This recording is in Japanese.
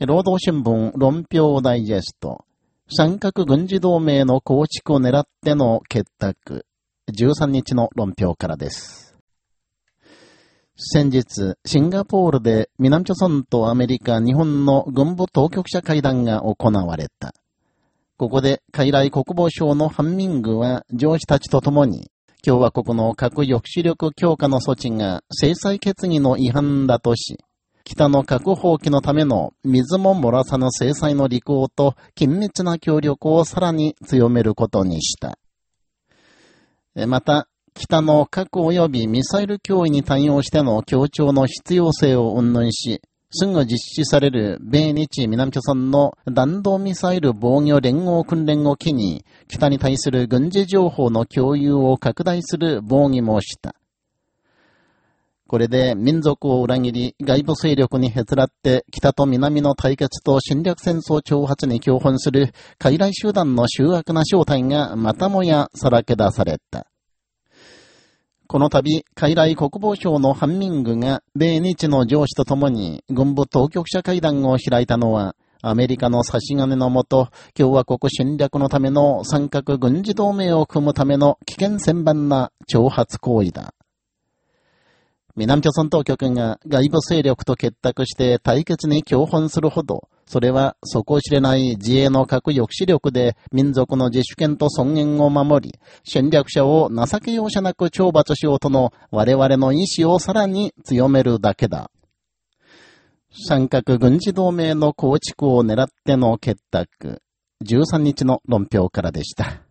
労働新聞論評ダイジェスト、三角軍事同盟の構築を狙っての結託、13日の論評からです。先日、シンガポールで南朝鮮とアメリカ、日本の軍部当局者会談が行われた。ここで、海来国防省のハンミングは上司たちと共に、共和国の核抑止力強化の措置が制裁決議の違反だとし、北の核放棄のための水も漏らさぬ制裁の履行と緊密な協力をさらに強めることにした。また、北の核及びミサイル脅威に対応しての協調の必要性を云々し、すぐ実施される米日南朝鮮の弾道ミサイル防御連合訓練を機に、北に対する軍事情報の共有を拡大する防御もした。これで民族を裏切り、外部勢力にへつらって北と南の対決と侵略戦争挑発に共本する傀儡集団の醜悪な正体がまたもやさらけ出された。この度、海来国防省のハンミングが米日の上司と共に軍部当局者会談を開いたのは、アメリカの差し金のもと、共和国侵略のための三角軍事同盟を組むための危険千万な挑発行為だ。南朝鮮当局が外部勢力と結託して対決に共本するほど、それは底知れない自衛の核抑止力で民族の自主権と尊厳を守り、戦略者を情け容赦なく懲罰しようとの我々の意志をさらに強めるだけだ。三角軍事同盟の構築を狙っての結託、13日の論評からでした。